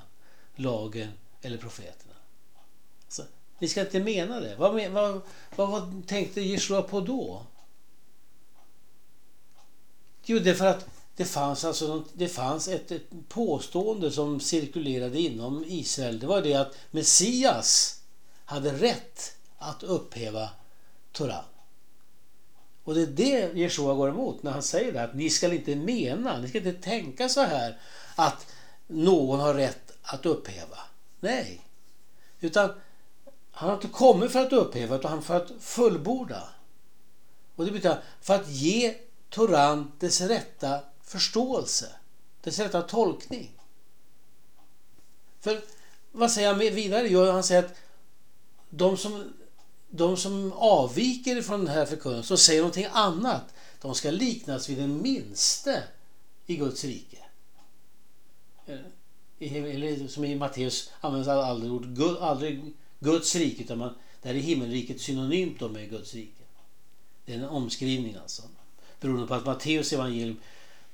lagen eller profeterna. Alltså, ni ska inte mena det. Vad, vad, vad, vad tänkte Jeshua på då? Jo, det är för att det fanns, alltså, det fanns ett, ett påstående som cirkulerade inom Israel. Det var det att Messias hade rätt att upphäva Torah. Och det är det Jeshua går emot när han säger det, att ni ska inte mena, ni ska inte tänka så här att någon har rätt att upphäva. Nej. Utan han har inte kommit för att upphäva utan för att fullborda. Och det betyder för att ge Toran dess rätta förståelse, dess rätta tolkning. För vad säger han vidare? Jo, han säger att de som, de som avviker från den här förkunnelsen och säger någonting annat, de ska liknas vid den minste i Guds rike. Eh, eller som i Matteus används aldrig ord, aldrig Guds rike, utan man, där är himmelriket synonymt med Guds rike. Det är en omskrivning alltså. Beroende på att Matteus evangelium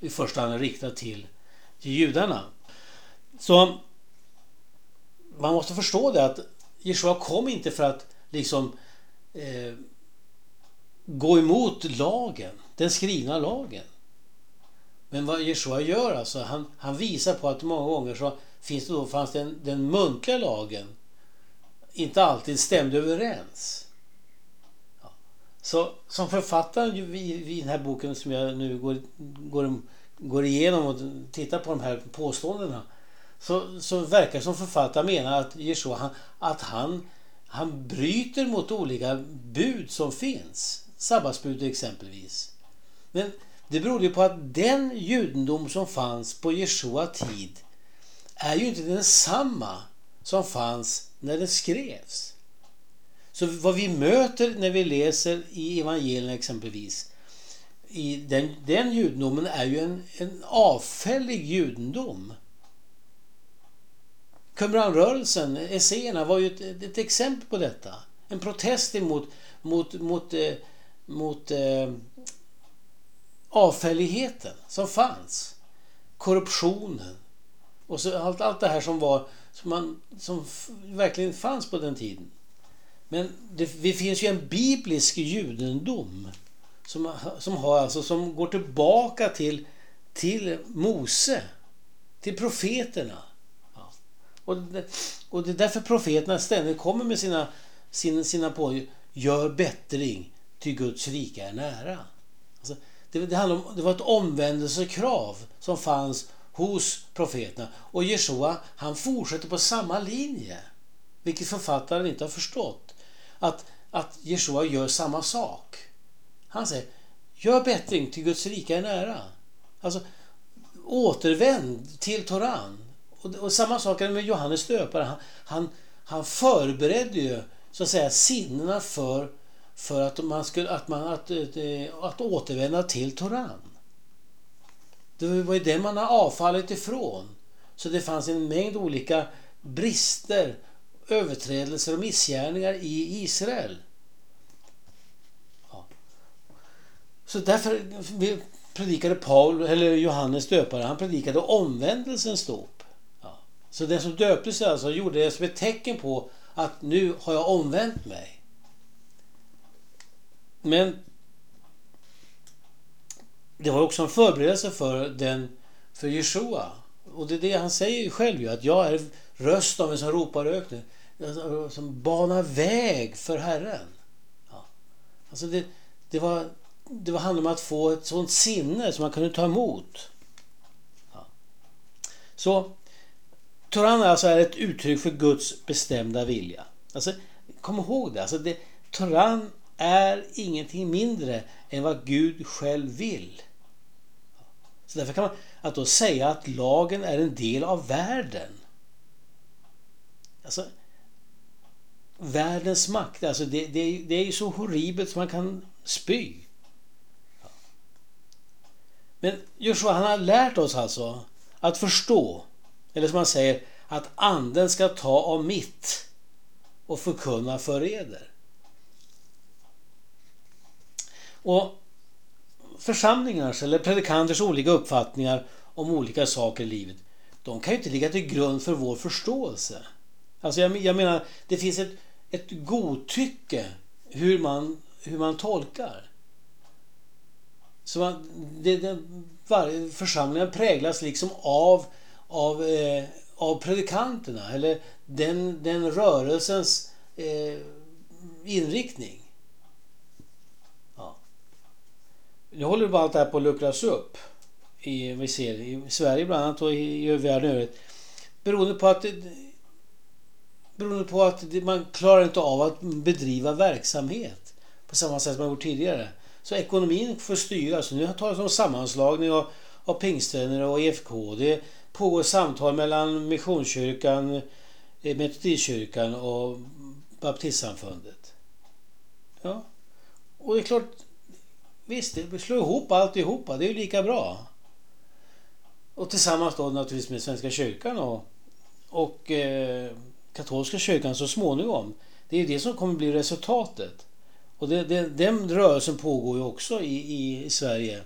i första hand riktad till, till judarna. Så man måste förstå det att Jeshua kom inte för att liksom eh, gå emot lagen, den skrivna lagen. Men vad Jeshua gör alltså, han, han visar på att många gånger så finns det då, fanns den, den muntliga lagen inte alltid stämde överens. Så som författare i, den här boken som jag nu går, går, går igenom och tittar på de här påståendena så, så verkar som författaren menar att Jeshua han, att han, han bryter mot olika bud som finns. Sabbatsbudet exempelvis. Men det berodde på att den judendom som fanns på Jeshua tid är ju inte densamma som fanns när det skrevs. Så vad vi möter när vi läser i evangelierna exempelvis i den, den judendomen är ju en, en avfällig judendom. Qumranrörelsen, esséerna, var ju ett, ett, exempel på detta. En protest emot mot, mot, eh, mot eh, avfälligheten som fanns. Korruptionen och så allt, allt det här som var som, man, som verkligen fanns på den tiden. Men det, det finns ju en biblisk judendom som, som, har, alltså, som går tillbaka till, till Mose, till profeterna. Ja. Och, det, och det är därför profeterna ständigt kommer med sina, sina, sina på Gör bättring, ty Guds rika är nära. Alltså, det, det, om, det var ett omvändelsekrav som fanns hos profeterna. Och Jeshua han fortsätter på samma linje. Vilket författaren inte har förstått. Att, att Jeshua gör samma sak. Han säger Gör bättring till Guds rika är nära. Alltså återvänd till Toran. Och, och samma sak är det med Johannes döparen. Han, han, han förberedde ju så att säga sinnena för, för att man skulle att, man, att, att, att återvända till Toran. Det var ju det man har avfallit ifrån. Så det fanns en mängd olika brister, överträdelser och missgärningar i Israel. Ja. Så därför predikade Paul, eller Johannes döpare, han predikade omvändelsens dop. Ja. Så den som döpte sig alltså gjorde det som ett tecken på att nu har jag omvänt mig. Men det var också en förberedelse för, den, för Jeshua. Och det är det han säger själv ju, att jag är röst av en som ropar öknen. Alltså, som banar väg för Herren. Ja. Alltså det, det, var, det var handlade om att få ett sånt sinne som man kunde ta emot. Ja. Så Toran alltså är ett uttryck för Guds bestämda vilja. Alltså, kom ihåg det. Alltså det Toran är ingenting mindre än vad Gud själv vill. Så därför kan man att då säga att lagen är en del av världen. Alltså, världens makt, alltså det, det, det är ju så horribelt som man kan spy. Men Joshua han har lärt oss alltså att förstå, eller som han säger, att anden ska ta av mitt och förkunna för eder. Och församlingars eller predikanters olika uppfattningar om olika saker i livet, de kan ju inte ligga till grund för vår förståelse. Alltså jag, jag menar, det finns ett, ett godtycke hur man, hur man tolkar. Så man, det, det, varje församling präglas liksom av, av, eh, av predikanterna eller den, den rörelsens eh, inriktning. Nu håller bara allt det här på att luckras upp. I, vi ser, I Sverige bland annat och i, i världen övrigt. Beroende på att beroende på att man klarar inte av att bedriva verksamhet på samma sätt som man gjort tidigare. så ekonomin får styras. Nu har talats om sammanslagning av, av pingstvänner och EFK. Det pågår samtal mellan Missionskyrkan, eh, Metodistkyrkan och Baptistsamfundet. Ja, och det är klart, visst, vi slår ihop alltihopa. Det är ju lika bra. Och tillsammans då naturligtvis med Svenska kyrkan och, och eh, katolska kyrkan så småningom. Det är det som kommer bli resultatet. Och det, det, den rörelsen pågår ju också i, i, i, Sverige.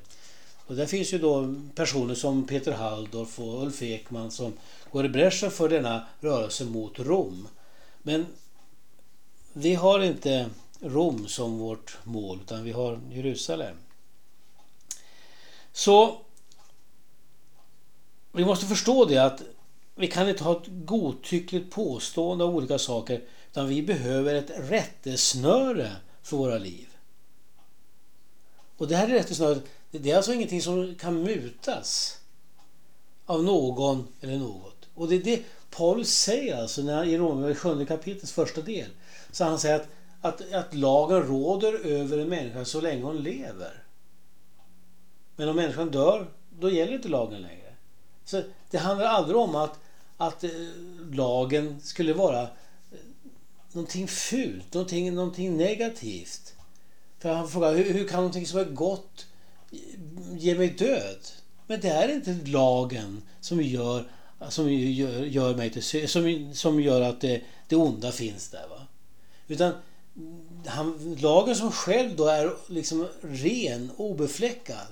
Och där finns ju då personer som Peter Halldorf och Ulf Ekman som går i bräschen för denna rörelse mot Rom. Men vi har inte Rom som vårt mål utan vi har Jerusalem. Så vi måste förstå det att vi kan inte ha ett godtyckligt påstående av olika saker utan vi behöver ett rättesnöre för våra liv. Och det här rättesnöret, det är alltså ingenting som kan mutas av någon eller något. Och det är det Paulus säger alltså när, i Romarbrevet 7 kapitlets första del. Så han säger att, att, att lagen råder över en människa så länge hon lever. Men om människan dör, då gäller inte lagen längre. Så det handlar aldrig om att, att eh, lagen skulle vara eh, någonting fult, någonting, någonting negativt. För han frågar hur, hur kan någonting som är gott ge mig död? Men det är inte lagen som gör, som gör, gör mig till som, som gör att det, det onda finns där. Va? Utan han, lagen som själv då är liksom ren, obefläckad.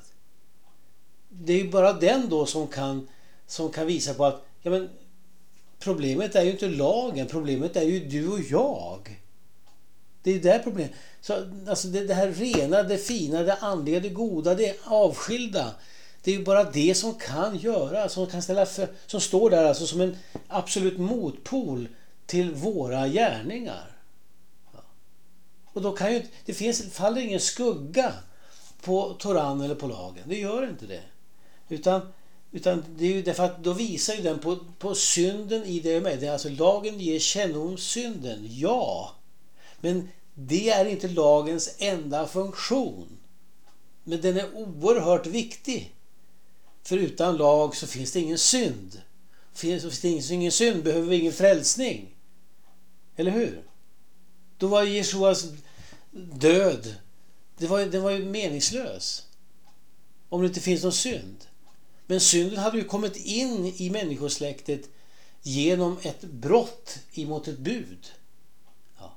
Det är ju bara den då som kan som kan visa på att ja, men, problemet är ju inte lagen, problemet är ju du och jag. Det är ju där problemet så, alltså det, det här rena, det fina, det andliga, det goda, det avskilda. Det är ju bara det som kan göra, som kan ställa för, som står där alltså som en absolut motpol till våra gärningar. Ja. Och då kan ju det finns, faller ingen skugga på Toran eller på lagen. Det gör inte det. Utan utan det är ju därför att då visar ju den på, på synden i det med. Det är alltså lagen ger kännedom om synden, ja. Men det är inte lagens enda funktion. Men den är oerhört viktig. För utan lag så finns det ingen synd. Finns det ingen synd behöver vi ingen frälsning. Eller hur? Då var Jesuas död, det var, den var ju meningslös. Om det inte finns någon synd. Men synden hade ju kommit in i människosläktet genom ett brott emot ett bud. Ja.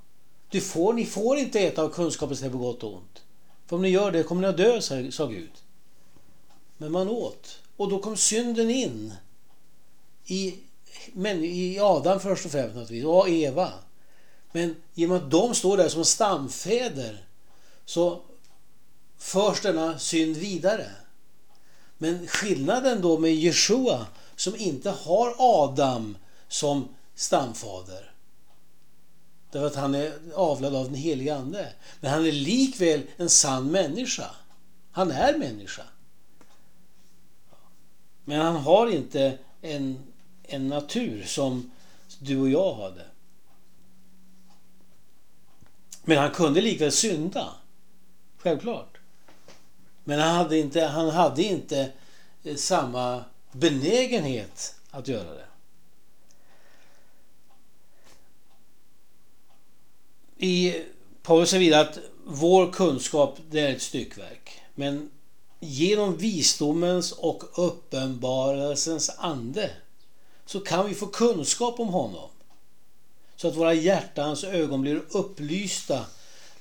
Du får, ni får inte äta av kunskapens träd på gott och ont. För om ni gör det kommer ni att dö, sa Gud. Men man åt. Och då kom synden in i, i Adam först och främst och Eva. Men genom att de står där som stamfäder så förs denna synd vidare. Men skillnaden då med Jeshua som inte har Adam som stamfader. Därför att han är avlad av den helige Ande. Men han är likväl en sann människa. Han är människa. Men han har inte en, en natur som du och jag hade. Men han kunde likväl synda. Självklart. Men han hade inte, han hade inte eh, samma benägenhet att göra det. I Paulus säger vidare att vår kunskap det är ett styckverk. Men genom visdomens och uppenbarelsens ande så kan vi få kunskap om honom. Så att våra hjärtans ögon blir upplysta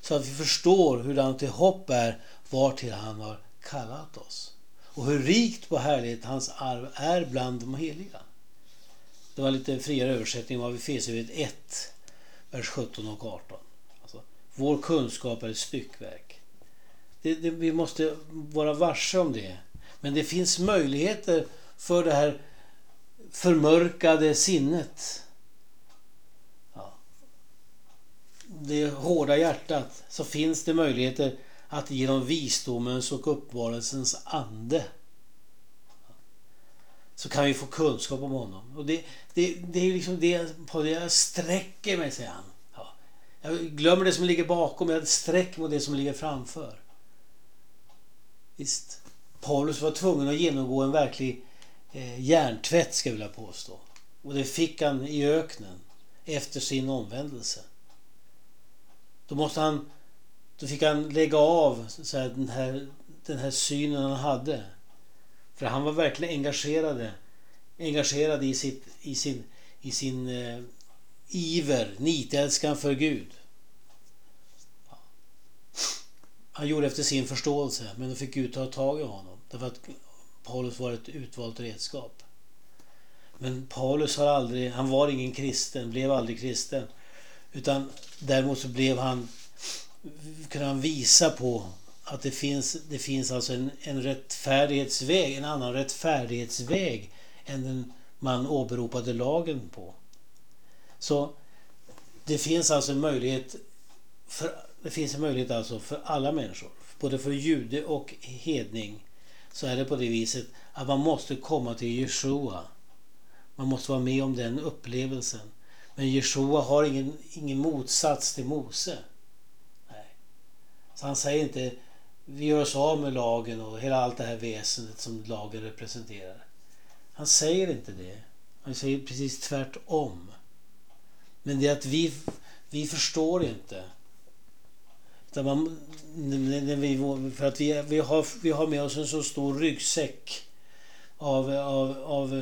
så att vi förstår hur han till hopp är vartill han har kallat oss. Och hur rikt på härlighet hans arv är bland de heliga. Det var lite friare översättning av Efesierbrevet 1, vers 17 och 18. Alltså, vår kunskap är ett styckverk. Det, det, vi måste vara varse om det. Men det finns möjligheter för det här förmörkade sinnet. Ja. Det hårda hjärtat. Så finns det möjligheter att genom visdomens och uppvarelsens ande så kan vi få kunskap om honom. Och det, det, det är liksom det på det jag sträcker mig, säger han. Ja. Jag glömmer det som ligger bakom, jag sträcker mot det som ligger framför. Visst. Paulus var tvungen att genomgå en verklig eh, hjärntvätt ska jag vilja påstå. Och det fick han i öknen efter sin omvändelse. Då måste han då fick han lägga av så här, den, här, den här synen han hade. För han var verkligen engagerad, engagerad i, sitt, i sin, i sin eh, iver, nitälskan för Gud. Han gjorde efter sin förståelse men då fick Gud ta tag i honom. Därför att Paulus var ett utvalt redskap. Men Paulus har aldrig, han var ingen kristen, blev aldrig kristen. Utan däremot så blev han, kunna visa på att det finns, det finns alltså en, en rättfärdighetsväg, en annan rättfärdighetsväg än den man åberopade lagen på. Så det finns alltså en möjlighet för, det finns en möjlighet alltså för alla människor, både för jude och hedning, så är det på det viset att man måste komma till Jeshua. Man måste vara med om den upplevelsen. Men Jeshua har ingen, ingen motsats till Mose. Så han säger inte vi gör oss av med lagen och hela allt det här väsendet som lagen representerar. Han säger inte det. Han säger precis tvärtom. Men det är att vi, vi förstår inte. Man, för att vi, vi, har, vi har med oss en så stor ryggsäck av, av, av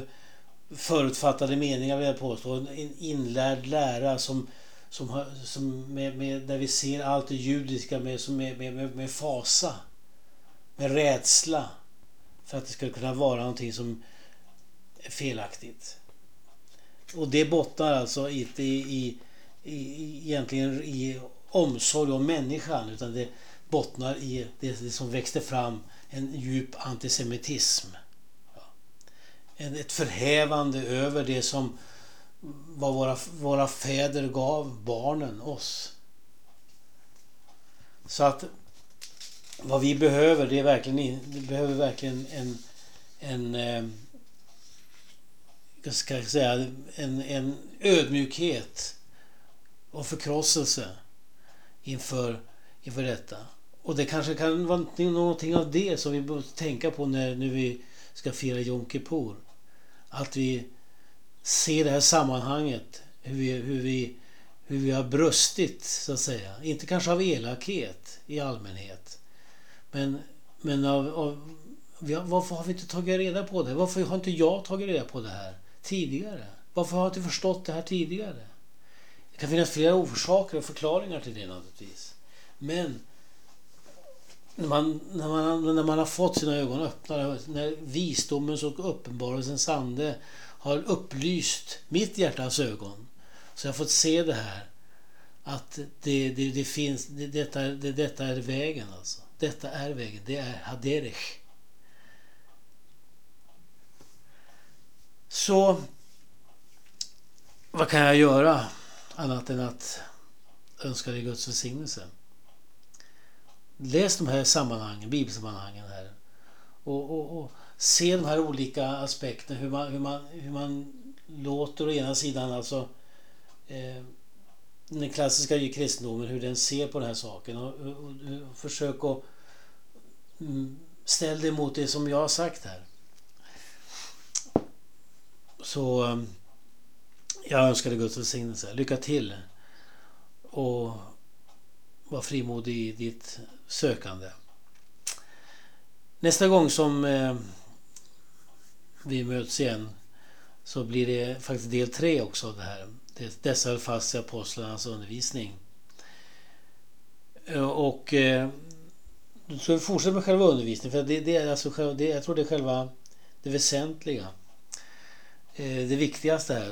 förutfattade meningar vill jag påstå. En inlärd lära som, som, som med, med, där vi ser allt det judiska med, som med, med, med fasa. Med rädsla. För att det skulle kunna vara någonting som är felaktigt. Och det bottnar alltså inte i, i, i, egentligen i omsorg om människan utan det bottnar i det, det som växte fram en djup antisemitism. Ja. En, ett förhävande över det som vad våra, våra fäder gav barnen, oss. Så att vad vi behöver, det är verkligen, vi behöver verkligen en, en eh, ska jag säga, en, en ödmjukhet och förkrosselse inför, inför detta. Och det kanske kan vara någonting av det som vi bör tänka på när när vi ska fira Jom Kippur. Att vi se det här sammanhanget, hur vi, hur vi, hur vi har brustit så att säga. Inte kanske av elakhet i allmänhet. Men, men av, av varför har vi inte tagit reda på det? Varför har inte jag tagit reda på det här tidigare? Varför har jag inte förstått det här tidigare? Det kan finnas flera orsaker och förklaringar till det naturligtvis. Men när man, när man, när man har fått sina ögon öppnade, när visdomens och uppenbarelsens ande har upplyst mitt hjärtas ögon, så jag har fått se det här. Att det, det, det finns, det, detta, det, detta är vägen alltså. Detta är vägen, det är Haderich. Så vad kan jag göra? annat än att önska dig Guds välsignelse. Läs de här sammanhangen, bibelsammanhangen här. Och, och, och se de här olika aspekterna, hur man, hur man, hur man låter å ena sidan alltså eh, den klassiska kristendomen, hur den ser på den här saken och, och, och försök att mm, ställa det mot det som jag har sagt här. Så eh, jag önskar dig Guds välsignelse. Lycka till och var frimodig i ditt sökande. Nästa gång som eh, vi möts igen så blir det faktiskt del tre också av det här. Dessa höll fast i apostlarnas undervisning. Eh, och eh, då ska vi fortsätta med själva undervisningen för det, det är alltså, det, jag tror det är själva det väsentliga. Eh, det viktigaste här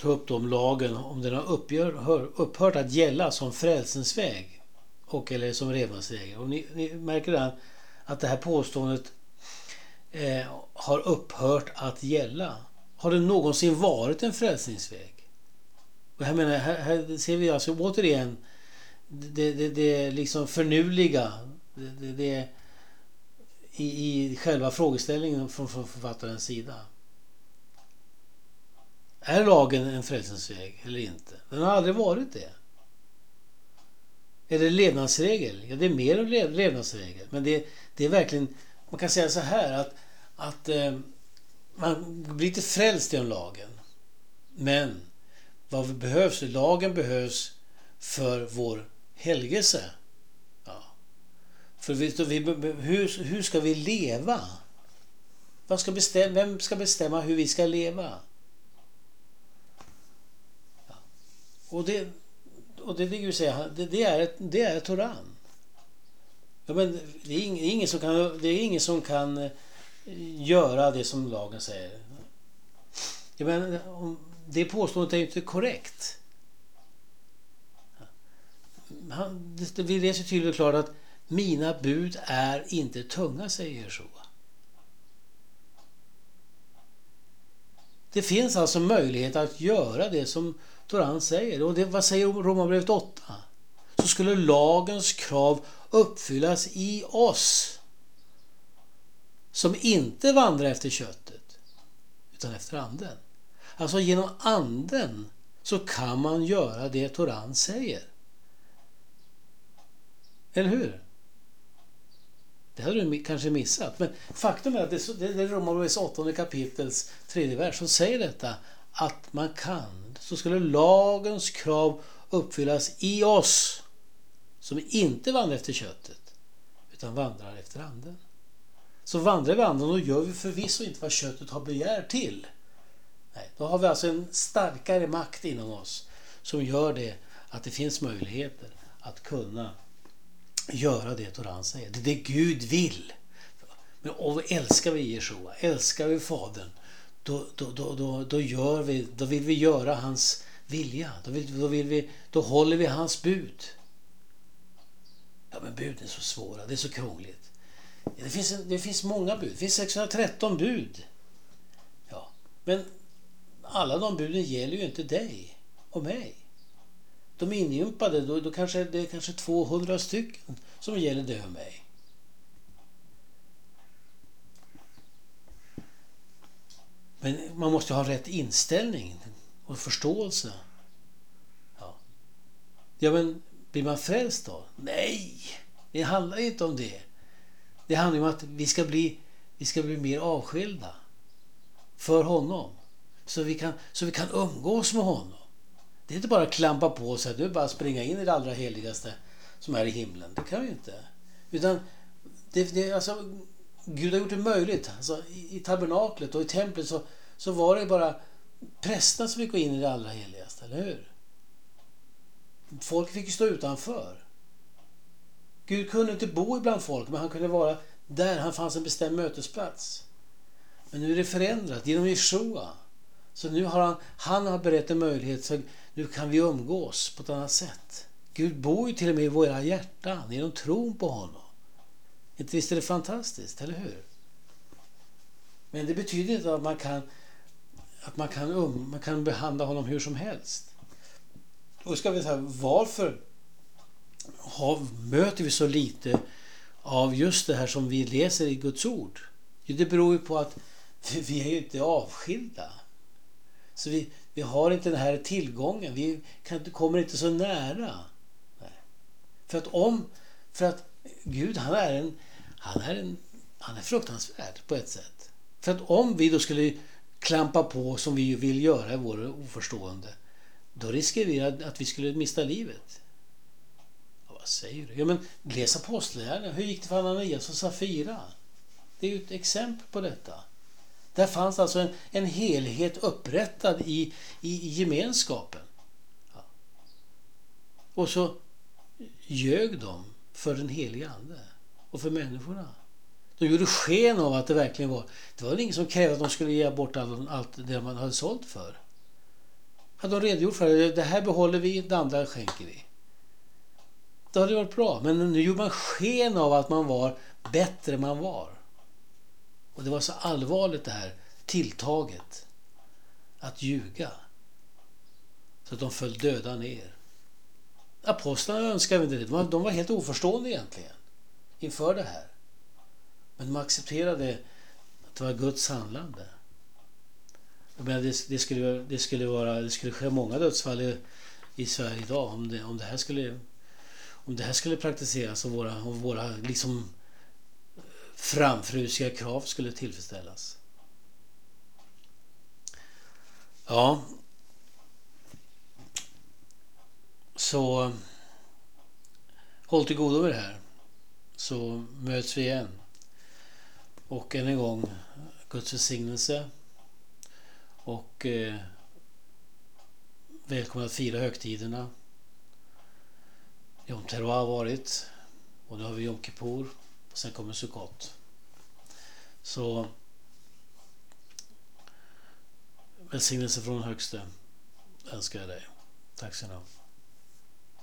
ta upp om lagen, om den har uppgör, upphört att gälla som frälsens väg och eller som revnadsväg. Och ni, ni märker redan att det här påståendet eh, har upphört att gälla. Har det någonsin varit en frälsningsväg? Och här, menar, här, här ser vi alltså återigen det, det, det liksom förnuliga det, det, det i, i själva frågeställningen från, från författarens sida. Är lagen en frälsningsväg eller inte? Den har aldrig varit det. Är det levnadsregel? Ja, det är mer än levnadsregel. Men det, det är verkligen, man kan säga så här att, att eh, man blir inte frälst genom lagen. Men vad vi behövs? Lagen behövs för vår helgelse. Ja. För vi, vi, hur, hur ska vi leva? Vad ska bestämma, vem ska bestämma hur vi ska leva? Ja. Och det, och det, det, säga, det, det, är, det är Toran. Ja, men det, är ingen som kan, det är ingen som kan eh, göra det som lagen säger. Jag menar, det påståendet är ju inte korrekt. Han, vi läser tydligt och klart att mina bud är inte tunga, säger Jeshua. Det finns alltså möjlighet att göra det som Toran säger. Och det, vad säger Romarbrevet 8? Så skulle lagens krav uppfyllas i oss som inte vandrar efter köttet utan efter anden. Alltså genom anden så kan man göra det Toran säger. Eller hur? Det hade du kanske missat. Men faktum är att det är Romarbrevets åttonde kapitels tredje vers som säger detta. Att man kan. Så skulle lagens krav uppfyllas i oss som inte vandrar efter köttet utan vandrar efter anden. Så vandrar vi anden och gör vi förvisso inte vad köttet har begär till. Nej, då har vi alltså en starkare makt inom oss som gör det att det finns möjligheter att kunna göra det Toran säger. Det är det Gud vill. Men och älskar vi Jeshua, älskar vi Fadern, då, då, då, då, då, gör vi, då vill vi göra hans vilja. Då, vill, då, vill vi, då håller vi hans bud. Ja, men buden är så svåra, det är så krångligt. Det finns, det finns många bud, det finns 613 bud. Ja, men alla de buden gäller ju inte dig och mig. De är inympade, då, då kanske det är kanske 200 stycken som gäller dig och mig. Men man måste ha rätt inställning och förståelse. Ja, ja men blir man frälst då? Nej, det handlar inte om det. Det handlar om att vi ska bli, vi ska bli mer avskilda för honom. Så vi, kan, så vi kan umgås med honom. Det är inte bara att klampa på sig, det är bara springa in i det allra heligaste som är i himlen. Det kan vi inte. Utan det, det, alltså, Gud har gjort det möjligt. Alltså, i, I tabernaklet och i templet så, så var det bara prästerna som fick gå in i det allra heligaste, eller hur? Folk fick ju stå utanför. Gud kunde inte bo ibland folk, men han kunde vara där han fanns en bestämd mötesplats. Men nu är det förändrat genom Jeshua. Så nu har han, han har berett en möjlighet så nu kan vi umgås på ett annat sätt. Gud bor ju till och med i våra hjärtan genom tron på honom. Inte visst är det fantastiskt, eller hur? Men det betyder inte att man kan, att man kan, um, man kan behandla honom hur som helst. Och ska vi säga, varför har, möter vi så lite av just det här som vi läser i Guds ord? Jo, det beror ju på att vi är ju inte avskilda. Så vi, vi har inte den här tillgången. Vi kan, kommer inte så nära. Nej. För att om... För att Gud, han är en... Han är, en, han är fruktansvärd på ett sätt. För att om vi då skulle klampa på som vi vill göra i vår oförstående, då riskerar vi att vi skulle mista livet. Vad säger du? Ja, men läs Apostlagärningarna. Hur gick det för Ananias och Safira? Det är ju ett exempel på detta. Där fanns alltså en, en helhet upprättad i, i, i gemenskapen. Ja. Och så ljög de för den heliga Ande och för människorna. De gjorde sken av att det verkligen var... Det var ingen som krävde att de skulle ge bort allt, allt det man hade sålt för. Hade de redogjort för det, det här behåller vi, det andra skänker vi. Det hade varit bra, men nu gjorde man sken av att man var bättre än man var. Och det var så allvarligt det här tilltaget att ljuga. Så att de föll döda ner. Apostlarna önskade inte det. De var, helt oförstående egentligen inför det här. Men de accepterade att det var Guds handlande. Menar, det, det, skulle, det, skulle vara, det skulle ske många dödsfall i, i Sverige idag om det, om det här skulle om det här skulle praktiseras och våra, och våra liksom eh, framfrusiga krav skulle tillfredsställas. Ja. Så håll till godo med det här. Så möts vi igen. Och än en gång Guds välsignelse. Och eh, välkommen att fira högtiderna. Jom Teruah har varit. Och nu har vi Jom Kippur. Och sen kommer Sukkot. Så välsignelse från högste önskar jag dig. Tack så mycket.